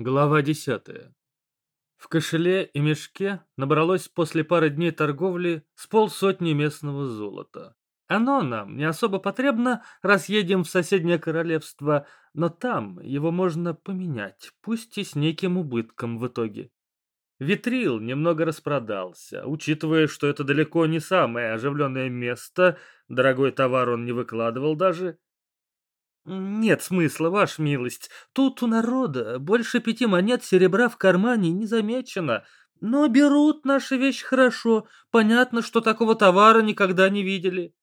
Глава десятая. В кошеле и мешке набралось после пары дней торговли с полсотни местного золота. Оно нам не особо потребно, раз едем в соседнее королевство, но там его можно поменять, пусть и с неким убытком в итоге. Витрил немного распродался, учитывая, что это далеко не самое оживленное место, дорогой товар он не выкладывал даже, «Нет смысла, ваша милость. Тут у народа больше пяти монет серебра в кармане не замечено. Но берут наши вещи хорошо. Понятно, что такого товара никогда не видели».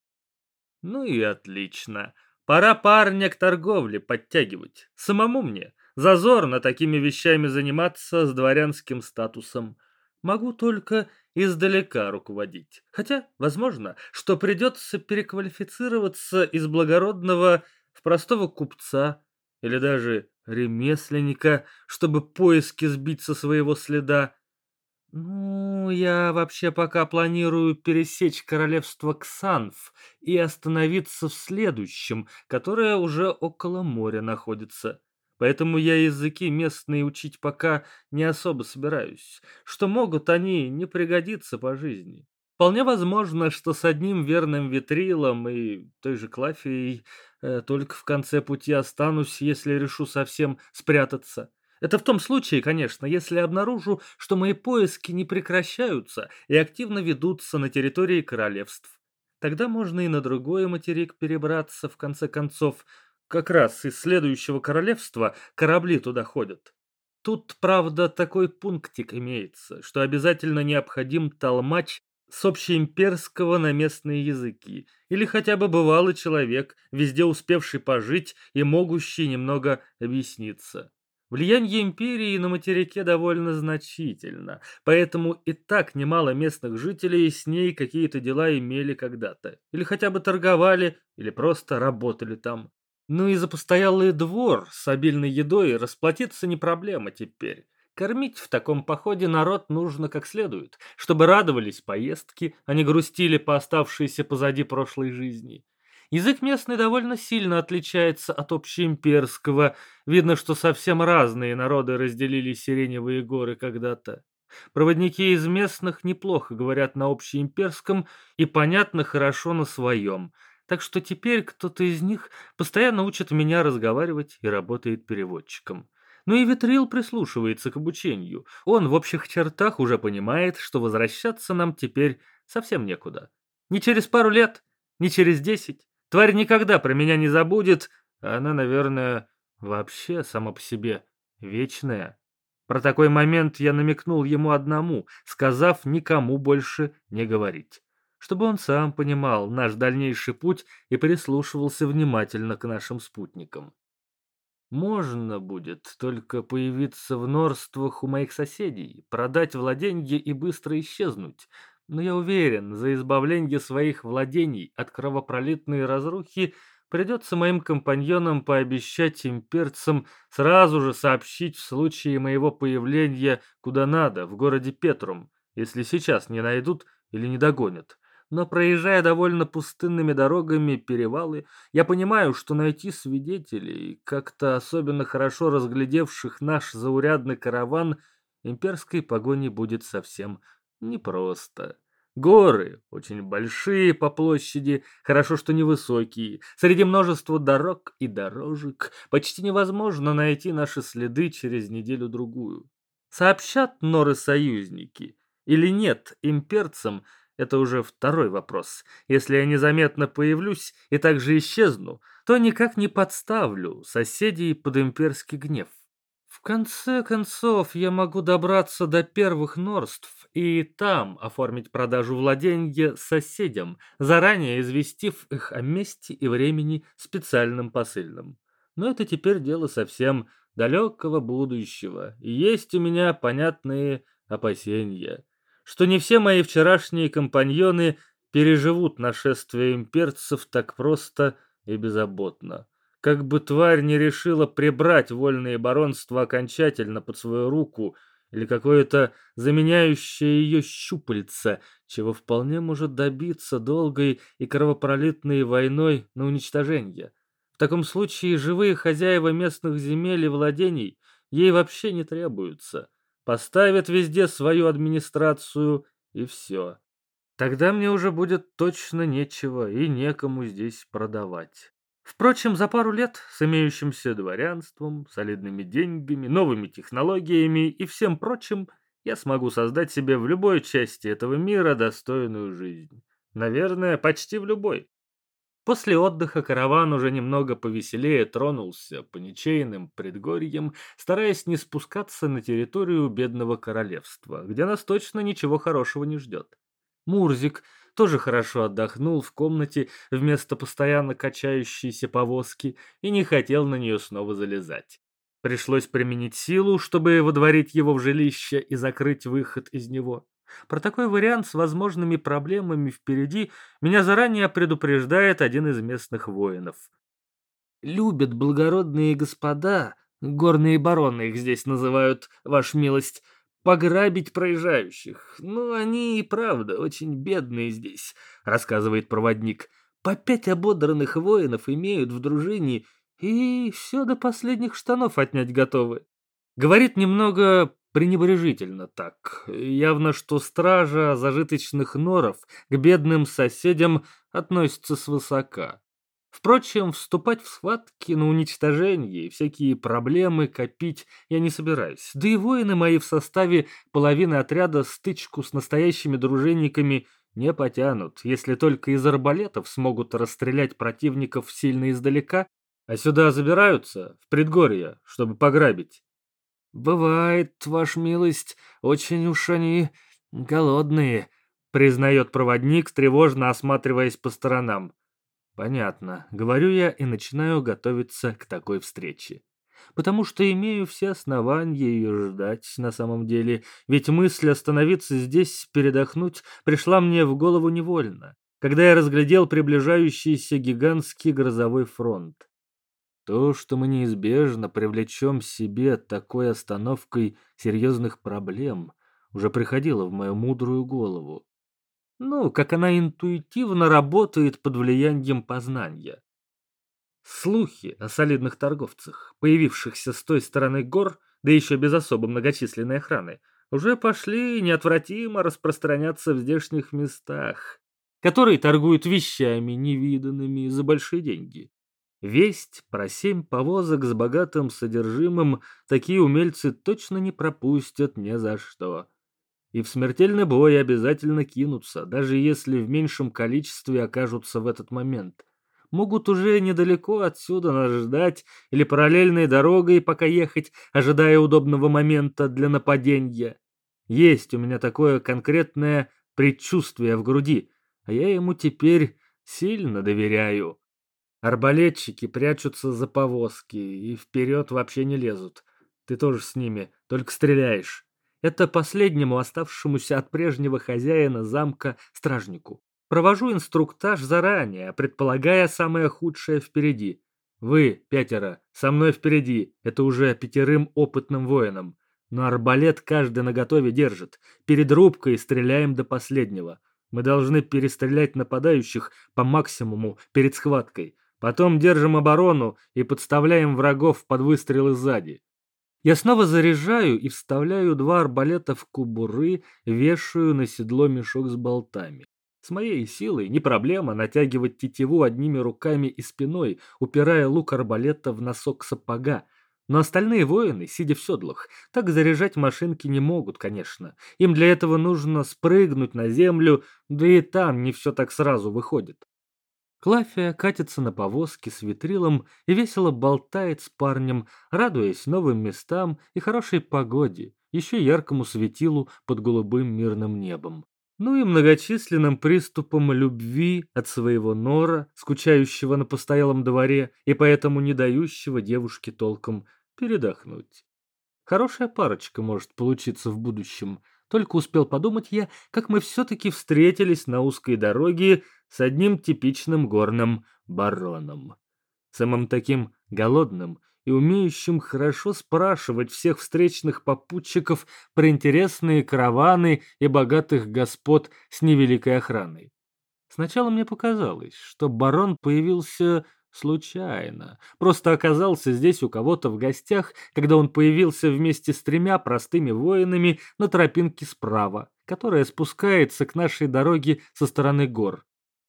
«Ну и отлично. Пора парня к торговле подтягивать. Самому мне зазорно такими вещами заниматься с дворянским статусом. Могу только издалека руководить. Хотя, возможно, что придется переквалифицироваться из благородного в простого купца или даже ремесленника, чтобы поиски сбить со своего следа. Ну, я вообще пока планирую пересечь королевство Ксанф и остановиться в следующем, которое уже около моря находится. Поэтому я языки местные учить пока не особо собираюсь, что могут они не пригодиться по жизни. Вполне возможно, что с одним верным витрилом и той же Клафией только в конце пути останусь, если решу совсем спрятаться. Это в том случае, конечно, если обнаружу, что мои поиски не прекращаются и активно ведутся на территории королевств. Тогда можно и на другой материк перебраться, в конце концов. Как раз из следующего королевства корабли туда ходят. Тут, правда, такой пунктик имеется, что обязательно необходим толмач с общеимперского на местные языки, или хотя бы бывалый человек, везде успевший пожить и могущий немного объясниться. Влияние империи на материке довольно значительно, поэтому и так немало местных жителей с ней какие-то дела имели когда-то, или хотя бы торговали, или просто работали там. Ну и за постоялый двор с обильной едой расплатиться не проблема теперь. Кормить в таком походе народ нужно как следует, чтобы радовались поездки, а не грустили по оставшейся позади прошлой жизни. Язык местный довольно сильно отличается от общеимперского. Видно, что совсем разные народы разделили Сиреневые горы когда-то. Проводники из местных неплохо говорят на общеимперском и понятно хорошо на своем. Так что теперь кто-то из них постоянно учит меня разговаривать и работает переводчиком. Но ну и Витрил прислушивается к обучению. Он в общих чертах уже понимает, что возвращаться нам теперь совсем некуда. Ни через пару лет, ни через десять. Тварь никогда про меня не забудет, она, наверное, вообще сама по себе вечная. Про такой момент я намекнул ему одному, сказав никому больше не говорить. Чтобы он сам понимал наш дальнейший путь и прислушивался внимательно к нашим спутникам. Можно будет только появиться в норствах у моих соседей, продать владенье и быстро исчезнуть. Но я уверен, за избавление своих владений от кровопролитной разрухи придется моим компаньонам пообещать имперцам сразу же сообщить в случае моего появления куда надо, в городе Петрум, если сейчас не найдут или не догонят но проезжая довольно пустынными дорогами перевалы, я понимаю, что найти свидетелей, как-то особенно хорошо разглядевших наш заурядный караван, имперской погони будет совсем непросто. Горы, очень большие по площади, хорошо, что невысокие. Среди множества дорог и дорожек почти невозможно найти наши следы через неделю-другую. Сообщат норы-союзники или нет имперцам, это уже второй вопрос. Если я незаметно появлюсь и также исчезну, то никак не подставлю соседей под имперский гнев. В конце концов, я могу добраться до первых норств и там оформить продажу владения соседям, заранее известив их о месте и времени специальным посыльным. Но это теперь дело совсем далекого будущего, и есть у меня понятные опасения что не все мои вчерашние компаньоны переживут нашествие имперцев так просто и беззаботно. Как бы тварь не решила прибрать вольные баронства окончательно под свою руку или какое-то заменяющее ее щупальце, чего вполне может добиться долгой и кровопролитной войной на уничтожение. В таком случае живые хозяева местных земель и владений ей вообще не требуются. Поставят везде свою администрацию и все. Тогда мне уже будет точно нечего и некому здесь продавать. Впрочем, за пару лет с имеющимся дворянством, солидными деньгами, новыми технологиями и всем прочим я смогу создать себе в любой части этого мира достойную жизнь. Наверное, почти в любой. После отдыха караван уже немного повеселее тронулся по ничейным предгорьям, стараясь не спускаться на территорию бедного королевства, где нас точно ничего хорошего не ждет. Мурзик тоже хорошо отдохнул в комнате вместо постоянно качающейся повозки и не хотел на нее снова залезать. Пришлось применить силу, чтобы водворить его в жилище и закрыть выход из него. Про такой вариант с возможными проблемами впереди меня заранее предупреждает один из местных воинов. «Любят благородные господа, горные бароны их здесь называют, ваша милость, пограбить проезжающих. Ну, они и правда очень бедные здесь», — рассказывает проводник. «По пять ободранных воинов имеют в дружине и все до последних штанов отнять готовы». Говорит немного пренебрежительно так. Явно, что стража зажиточных норов к бедным соседям относится свысока. Впрочем, вступать в схватки на уничтожение и всякие проблемы копить я не собираюсь. Да и воины мои в составе половины отряда стычку с настоящими дружинниками не потянут, если только из арбалетов смогут расстрелять противников сильно издалека, а сюда забираются, в предгорье, чтобы пограбить. «Бывает, ваша милость, очень уж они голодные», — признает проводник, тревожно осматриваясь по сторонам. «Понятно», — говорю я и начинаю готовиться к такой встрече. Потому что имею все основания ее ждать на самом деле, ведь мысль остановиться здесь, передохнуть, пришла мне в голову невольно, когда я разглядел приближающийся гигантский грозовой фронт. То, что мы неизбежно привлечем себе такой остановкой серьезных проблем, уже приходило в мою мудрую голову. Ну, как она интуитивно работает под влиянием познания. Слухи о солидных торговцах, появившихся с той стороны гор, да еще без особо многочисленной охраны, уже пошли неотвратимо распространяться в здешних местах, которые торгуют вещами невиданными за большие деньги. Весть про семь повозок с богатым содержимым такие умельцы точно не пропустят ни за что. И в смертельный бой обязательно кинутся, даже если в меньшем количестве окажутся в этот момент. Могут уже недалеко отсюда нас ждать или параллельной дорогой пока ехать, ожидая удобного момента для нападения. Есть у меня такое конкретное предчувствие в груди, а я ему теперь сильно доверяю. Арбалетчики прячутся за повозки и вперед вообще не лезут. Ты тоже с ними, только стреляешь. Это последнему оставшемуся от прежнего хозяина замка стражнику. Провожу инструктаж заранее, предполагая самое худшее впереди. Вы, пятеро, со мной впереди, это уже пятерым опытным воинам. Но арбалет каждый наготове держит. Перед рубкой стреляем до последнего. Мы должны перестрелять нападающих по максимуму перед схваткой. Потом держим оборону и подставляем врагов под выстрелы сзади. Я снова заряжаю и вставляю два арбалета в кубуры, вешаю на седло мешок с болтами. С моей силой не проблема натягивать тетиву одними руками и спиной, упирая лук арбалета в носок сапога. Но остальные воины, сидя в седлах, так заряжать машинки не могут, конечно. Им для этого нужно спрыгнуть на землю, да и там не все так сразу выходит. Клафия катится на повозке с витрилом и весело болтает с парнем, радуясь новым местам и хорошей погоде, еще яркому светилу под голубым мирным небом. Ну и многочисленным приступом любви от своего нора, скучающего на постоялом дворе и поэтому не дающего девушке толком передохнуть. Хорошая парочка может получиться в будущем. Только успел подумать я, как мы все-таки встретились на узкой дороге с одним типичным горным бароном. Самым таким голодным и умеющим хорошо спрашивать всех встречных попутчиков про интересные караваны и богатых господ с невеликой охраной. Сначала мне показалось, что барон появился Случайно. Просто оказался здесь у кого-то в гостях, когда он появился вместе с тремя простыми воинами на тропинке справа, которая спускается к нашей дороге со стороны гор.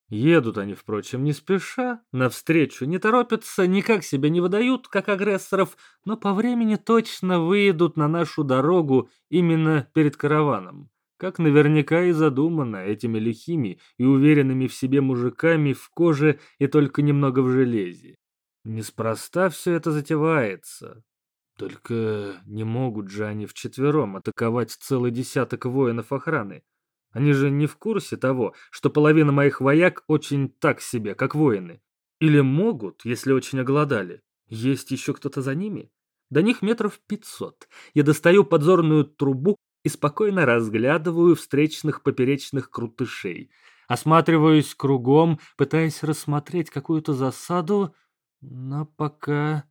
Едут они, впрочем, не спеша, навстречу не торопятся, никак себя не выдают, как агрессоров, но по времени точно выедут на нашу дорогу именно перед караваном как наверняка и задумано этими лихими и уверенными в себе мужиками в коже и только немного в железе. Неспроста все это затевается. Только не могут же они вчетвером атаковать целый десяток воинов охраны. Они же не в курсе того, что половина моих вояк очень так себе, как воины. Или могут, если очень оголодали. Есть еще кто-то за ними? До них метров пятьсот. Я достаю подзорную трубу и спокойно разглядываю встречных поперечных крутышей. Осматриваюсь кругом, пытаясь рассмотреть какую-то засаду, но пока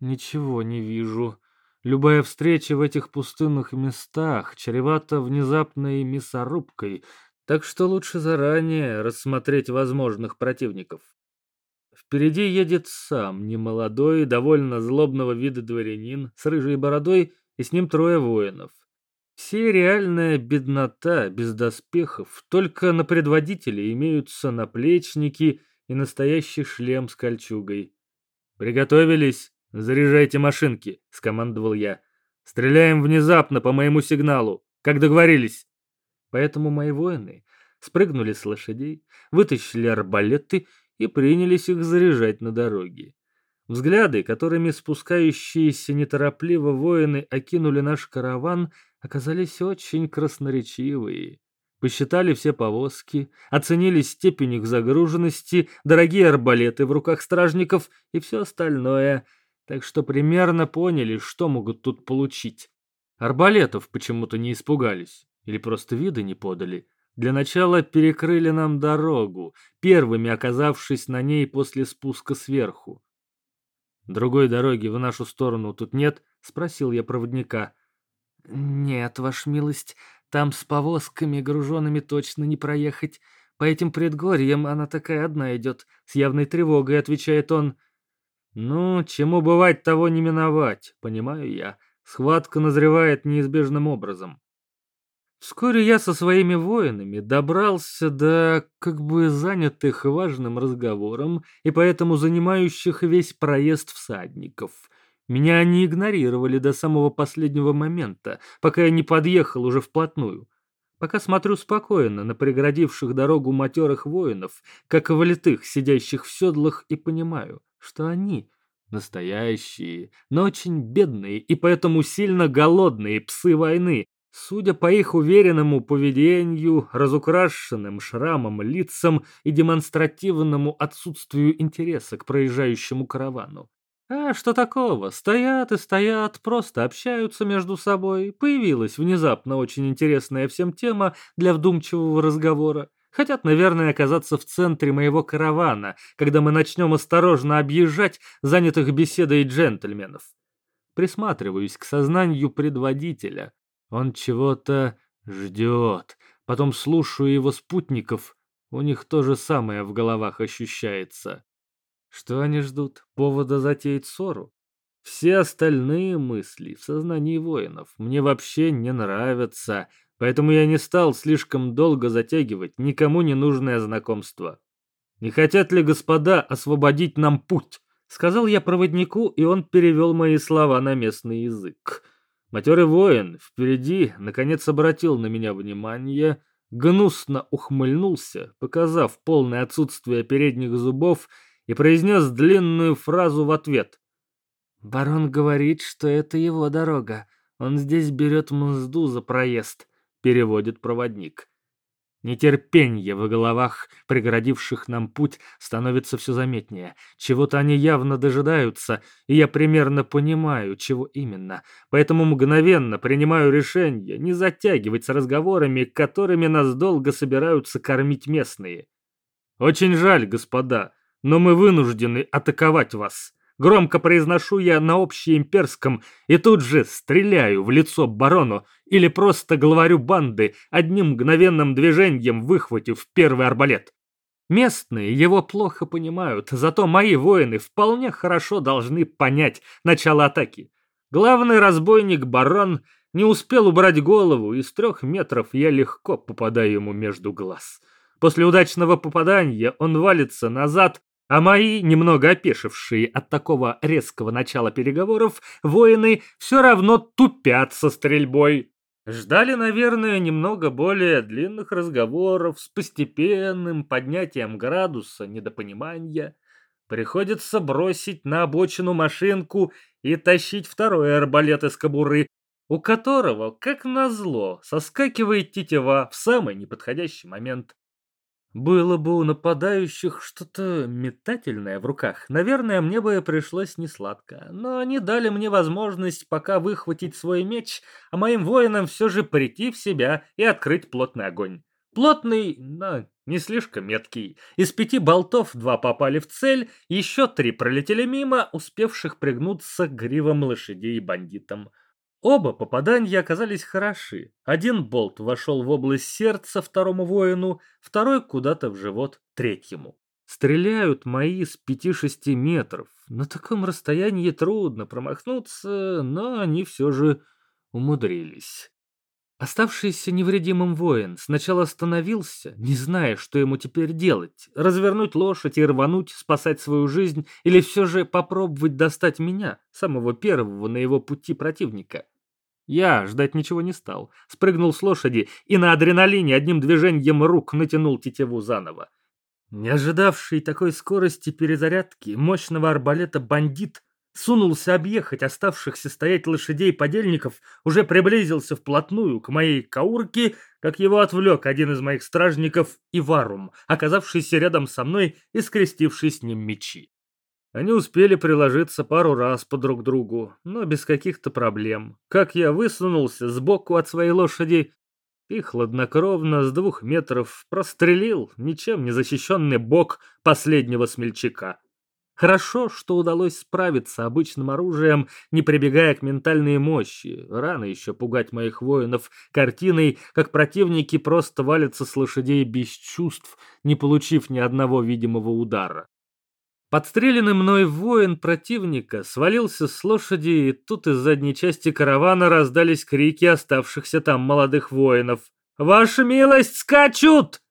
ничего не вижу. Любая встреча в этих пустынных местах чревата внезапной мясорубкой, так что лучше заранее рассмотреть возможных противников. Впереди едет сам немолодой, довольно злобного вида дворянин с рыжей бородой и с ним трое воинов. Все реальная беднота, без доспехов, только на предводителе имеются наплечники и настоящий шлем с кольчугой. «Приготовились! Заряжайте машинки!» — скомандовал я. «Стреляем внезапно по моему сигналу, как договорились!» Поэтому мои воины спрыгнули с лошадей, вытащили арбалеты и принялись их заряжать на дороге. Взгляды, которыми спускающиеся неторопливо воины окинули наш караван — оказались очень красноречивые. Посчитали все повозки, оценили степень их загруженности, дорогие арбалеты в руках стражников и все остальное, так что примерно поняли, что могут тут получить. Арбалетов почему-то не испугались или просто вида не подали. Для начала перекрыли нам дорогу, первыми оказавшись на ней после спуска сверху. «Другой дороги в нашу сторону тут нет?» — спросил я проводника. «Нет, ваша милость, там с повозками груженными точно не проехать. По этим предгорьям она такая одна идет», — с явной тревогой отвечает он. «Ну, чему бывать, того не миновать, понимаю я. Схватка назревает неизбежным образом». Вскоре я со своими воинами добрался до как бы занятых важным разговором и поэтому занимающих весь проезд всадников — меня они игнорировали до самого последнего момента, пока я не подъехал уже вплотную. Пока смотрю спокойно на преградивших дорогу матерых воинов, как валитых, сидящих в седлах, и понимаю, что они настоящие, но очень бедные и поэтому сильно голодные псы войны, Судя по их уверенному поведению, разукрашенным шрамам лицам и демонстративному отсутствию интереса к проезжающему каравану. А что такого? Стоят и стоят, просто общаются между собой. Появилась внезапно очень интересная всем тема для вдумчивого разговора. Хотят, наверное, оказаться в центре моего каравана, когда мы начнем осторожно объезжать занятых беседой джентльменов. Присматриваюсь к сознанию предводителя. Он чего-то ждет. Потом слушаю его спутников. У них то же самое в головах ощущается. Что они ждут? Повода затеять ссору? Все остальные мысли в сознании воинов мне вообще не нравятся, поэтому я не стал слишком долго затягивать никому не нужное знакомство. «Не хотят ли господа освободить нам путь?» Сказал я проводнику, и он перевел мои слова на местный язык. Матерый воин впереди наконец обратил на меня внимание, гнусно ухмыльнулся, показав полное отсутствие передних зубов и произнес длинную фразу в ответ. «Барон говорит, что это его дорога. Он здесь берет мзду за проезд», — переводит проводник. Нетерпенье в головах, преградивших нам путь, становится все заметнее. Чего-то они явно дожидаются, и я примерно понимаю, чего именно. Поэтому мгновенно принимаю решение не затягивать с разговорами, которыми нас долго собираются кормить местные. «Очень жаль, господа», но мы вынуждены атаковать вас. Громко произношу я на общеимперском и тут же стреляю в лицо барону или просто главарю банды, одним мгновенным движением выхватив первый арбалет. Местные его плохо понимают, зато мои воины вполне хорошо должны понять начало атаки. Главный разбойник барон не успел убрать голову, и с трех метров я легко попадаю ему между глаз. После удачного попадания он валится назад, а мои, немного опешившие от такого резкого начала переговоров, воины все равно тупят со стрельбой. Ждали, наверное, немного более длинных разговоров с постепенным поднятием градуса недопонимания. Приходится бросить на обочину машинку и тащить второй арбалет из кобуры, у которого, как назло, соскакивает тетива в самый неподходящий момент. Было бы у нападающих что-то метательное в руках, наверное, мне бы пришлось несладко, но они дали мне возможность пока выхватить свой меч, а моим воинам все же прийти в себя и открыть плотный огонь. Плотный, но не слишком меткий. Из пяти болтов два попали в цель, еще три пролетели мимо, успевших пригнуться к гривам лошадей и бандитам. Оба попадания оказались хороши. Один болт вошел в область сердца второму воину, второй куда-то в живот третьему. Стреляют мои с пяти-шести метров. На таком расстоянии трудно промахнуться, но они все же умудрились. Оставшийся невредимым воин сначала остановился, не зная, что ему теперь делать. Развернуть лошадь и рвануть, спасать свою жизнь, или все же попробовать достать меня, самого первого на его пути противника. Я ждать ничего не стал. Спрыгнул с лошади и на адреналине одним движением рук натянул тетиву заново. Не ожидавший такой скорости перезарядки мощного арбалета бандит сунулся объехать оставшихся стоять лошадей подельников, уже приблизился вплотную к моей каурке, как его отвлек один из моих стражников Иварум, оказавшийся рядом со мной и скрестивший с ним мечи. Они успели приложиться пару раз по друг другу, но без каких-то проблем. Как я высунулся сбоку от своей лошади и хладнокровно с двух метров прострелил ничем не защищенный бок последнего смельчака. Хорошо, что удалось справиться обычным оружием, не прибегая к ментальной мощи. Рано еще пугать моих воинов картиной, как противники просто валятся с лошадей без чувств, не получив ни одного видимого удара. Подстреленный мной воин противника свалился с лошади, и тут из задней части каравана раздались крики оставшихся там молодых воинов. «Ваша милость, скачут!»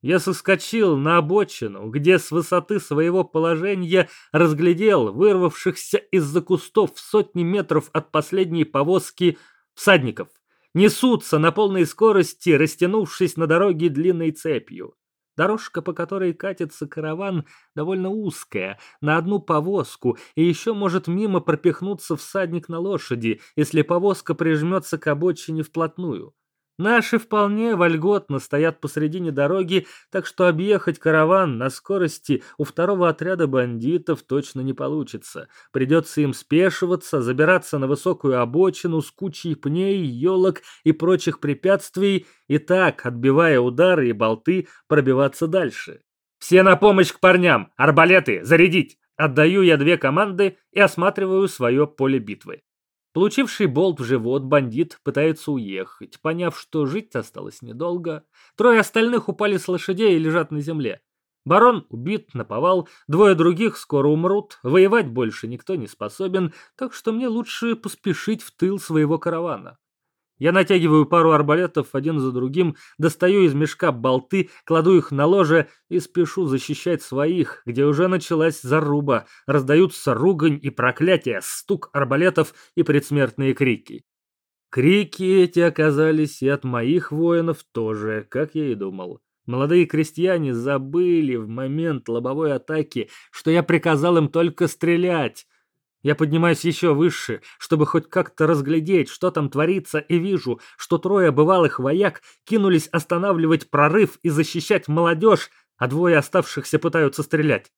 Я соскочил на обочину, где с высоты своего положения разглядел вырвавшихся из-за кустов сотни метров от последней повозки всадников. Несутся на полной скорости, растянувшись на дороге длинной цепью. Дорожка, по которой катится караван, довольно узкая, на одну повозку, и еще может мимо пропихнуться всадник на лошади, если повозка прижмется к обочине вплотную. Наши вполне вольготно стоят посредине дороги, так что объехать караван на скорости у второго отряда бандитов точно не получится. Придется им спешиваться, забираться на высокую обочину с кучей пней, елок и прочих препятствий, и так, отбивая удары и болты, пробиваться дальше. «Все на помощь к парням! Арбалеты! Зарядить!» Отдаю я две команды и осматриваю свое поле битвы. Получивший болт в живот бандит пытается уехать, поняв, что жить осталось недолго. Трое остальных упали с лошадей и лежат на земле. Барон убит, наповал, двое других скоро умрут, воевать больше никто не способен, так что мне лучше поспешить в тыл своего каравана. Я натягиваю пару арбалетов один за другим, достаю из мешка болты, кладу их на ложе и спешу защищать своих, где уже началась заруба. Раздаются ругань и проклятия, стук арбалетов и предсмертные крики. Крики эти оказались и от моих воинов тоже, как я и думал. Молодые крестьяне забыли в момент лобовой атаки, что я приказал им только стрелять. Я поднимаюсь еще выше, чтобы хоть как-то разглядеть, что там творится, и вижу, что трое бывалых вояк кинулись останавливать прорыв и защищать молодежь, а двое оставшихся пытаются стрелять.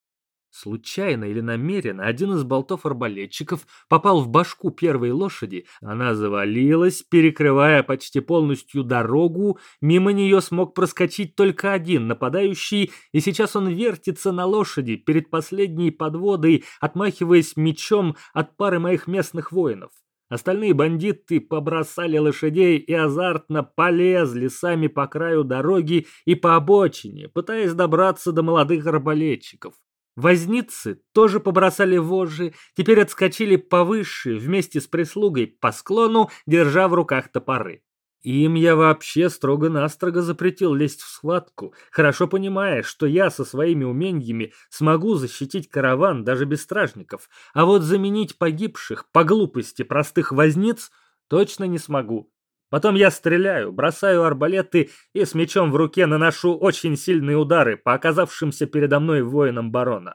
Случайно или намеренно один из болтов-арбалетчиков попал в башку первой лошади, она завалилась, перекрывая почти полностью дорогу, мимо нее смог проскочить только один нападающий, и сейчас он вертится на лошади перед последней подводой, отмахиваясь мечом от пары моих местных воинов. Остальные бандиты побросали лошадей и азартно полезли сами по краю дороги и по обочине, пытаясь добраться до молодых арбалетчиков. Возницы тоже побросали вожжи, теперь отскочили повыше вместе с прислугой по склону, держа в руках топоры. Им я вообще строго-настрого запретил лезть в схватку, хорошо понимая, что я со своими умениями смогу защитить караван даже без стражников, а вот заменить погибших по глупости простых возниц точно не смогу. Потом я стреляю, бросаю арбалеты и с мечом в руке наношу очень сильные удары по оказавшимся передо мной воинам барона.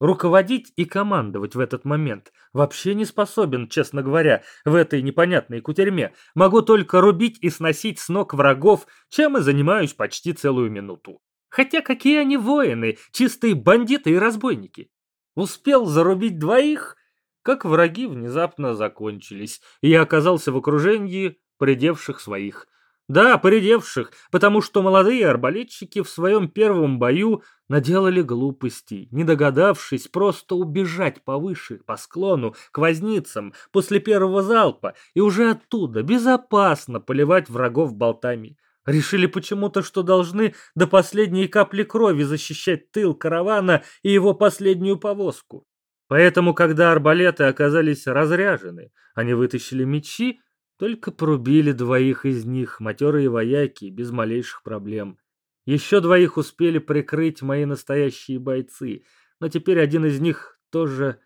Руководить и командовать в этот момент вообще не способен, честно говоря, в этой непонятной кутерьме. Могу только рубить и сносить с ног врагов, чем и занимаюсь почти целую минуту. Хотя какие они воины, чистые бандиты и разбойники. Успел зарубить двоих, как враги внезапно закончились, и я оказался в окружении придевших своих. Да, поредевших, потому что молодые арбалетчики в своем первом бою наделали глупостей, не догадавшись просто убежать повыше, по склону, к возницам после первого залпа и уже оттуда безопасно поливать врагов болтами. Решили почему-то, что должны до последней капли крови защищать тыл каравана и его последнюю повозку. Поэтому, когда арбалеты оказались разряжены, они вытащили мечи только порубили двоих из них, матерые вояки, без малейших проблем. Еще двоих успели прикрыть мои настоящие бойцы, но теперь один из них тоже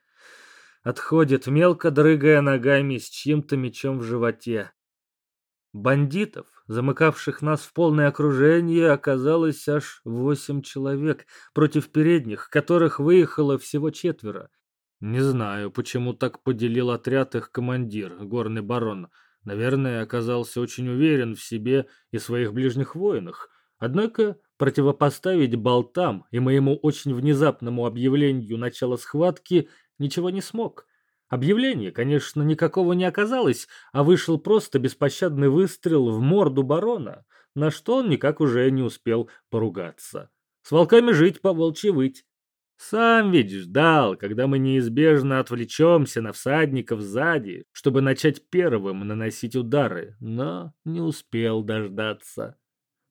отходит, мелко дрыгая ногами с чьим-то мечом в животе. Бандитов, замыкавших нас в полное окружение, оказалось аж восемь человек, против передних, которых выехало всего четверо. Не знаю, почему так поделил отряд их командир, горный барон. Наверное, оказался очень уверен в себе и своих ближних воинах. Однако противопоставить болтам и моему очень внезапному объявлению начала схватки ничего не смог. Объявление, конечно, никакого не оказалось, а вышел просто беспощадный выстрел в морду барона, на что он никак уже не успел поругаться. С волками жить, по волчьи выть. Сам ведь ждал, когда мы неизбежно отвлечемся на всадников сзади, чтобы начать первым наносить удары, но не успел дождаться.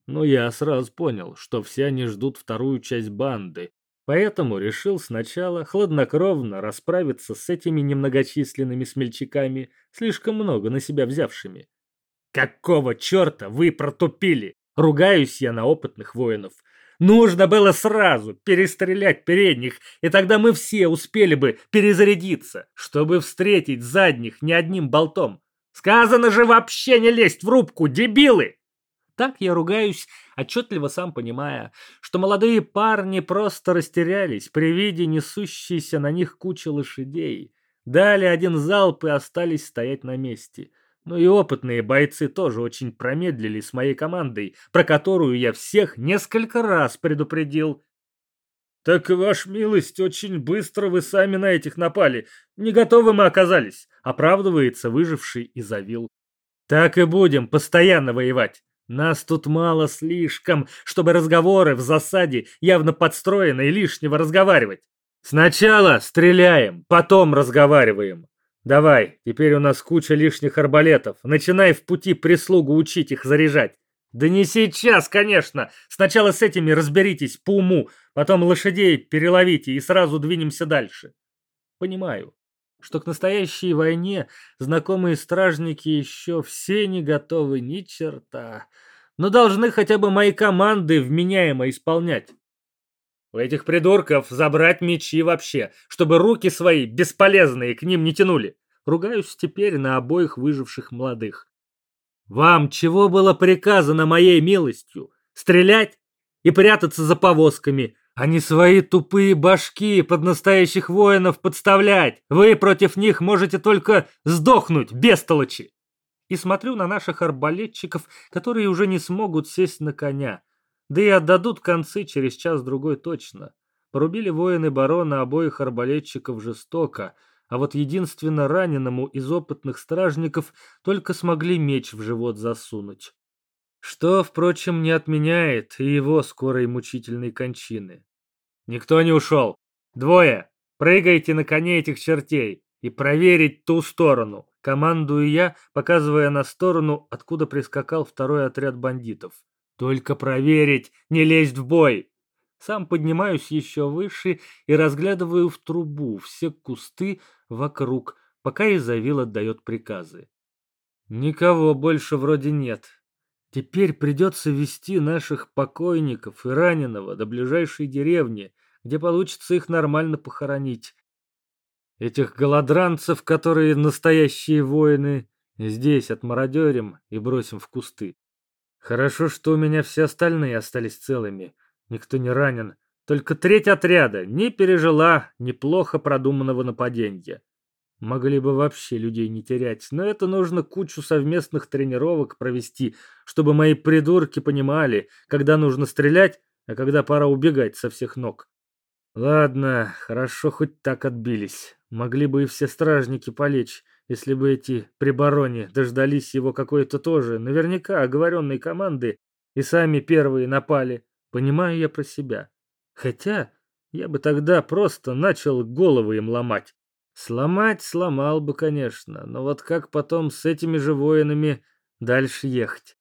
Но я сразу понял, что все они ждут вторую часть банды, поэтому решил сначала хладнокровно расправиться с этими немногочисленными смельчаками, слишком много на себя взявшими. «Какого черта вы протупили?» Ругаюсь я на опытных воинов – Нужно было сразу перестрелять передних, и тогда мы все успели бы перезарядиться, чтобы встретить задних не одним болтом. Сказано же вообще не лезть в рубку, дебилы! Так я ругаюсь, отчетливо сам понимая, что молодые парни просто растерялись при виде несущейся на них кучи лошадей. Дали один залп и остались стоять на месте. Но и опытные бойцы тоже очень промедлили с моей командой, про которую я всех несколько раз предупредил. «Так, ваш милость, очень быстро вы сами на этих напали. Не готовы мы оказались», — оправдывается выживший и завил. «Так и будем постоянно воевать. Нас тут мало слишком, чтобы разговоры в засаде явно подстроены и лишнего разговаривать. Сначала стреляем, потом разговариваем. Давай, теперь у нас куча лишних арбалетов. Начинай в пути прислугу учить их заряжать. Да не сейчас, конечно. Сначала с этими разберитесь по уму, потом лошадей переловите и сразу двинемся дальше. Понимаю, что к настоящей войне знакомые стражники еще все не готовы ни черта, но должны хотя бы мои команды вменяемо исполнять. У этих придурков забрать мечи вообще, чтобы руки свои бесполезные к ним не тянули. Ругаюсь теперь на обоих выживших молодых. Вам чего было приказано моей милостью? Стрелять и прятаться за повозками, а не свои тупые башки под настоящих воинов подставлять. Вы против них можете только сдохнуть, бестолочи. И смотрю на наших арбалетчиков, которые уже не смогут сесть на коня. Да и отдадут концы через час-другой точно. Порубили воины барона обоих арбалетчиков жестоко, а вот единственно раненому из опытных стражников только смогли меч в живот засунуть. Что, впрочем, не отменяет и его скорой мучительной кончины. Никто не ушел. Двое. Прыгайте на коне этих чертей и проверить ту сторону. Командую я, показывая на сторону, откуда прискакал второй отряд бандитов. Только проверить, не лезть в бой. Сам поднимаюсь еще выше и разглядываю в трубу все кусты вокруг, пока Изавил отдает приказы. Никого больше вроде нет. Теперь придется вести наших покойников и раненого до ближайшей деревни, где получится их нормально похоронить. Этих голодранцев, которые настоящие воины, здесь отмародерим и бросим в кусты. Хорошо, что у меня все остальные остались целыми. Никто не ранен. Только треть отряда не пережила неплохо продуманного нападения. Могли бы вообще людей не терять, но это нужно кучу совместных тренировок провести, чтобы мои придурки понимали, когда нужно стрелять, а когда пора убегать со всех ног. Ладно, хорошо хоть так отбились. Могли бы и все стражники полечь, если бы эти при бароне дождались его какой-то тоже, наверняка оговоренной команды, и сами первые напали. Понимаю я про себя. Хотя я бы тогда просто начал головы им ломать. Сломать сломал бы, конечно, но вот как потом с этими же воинами дальше ехать?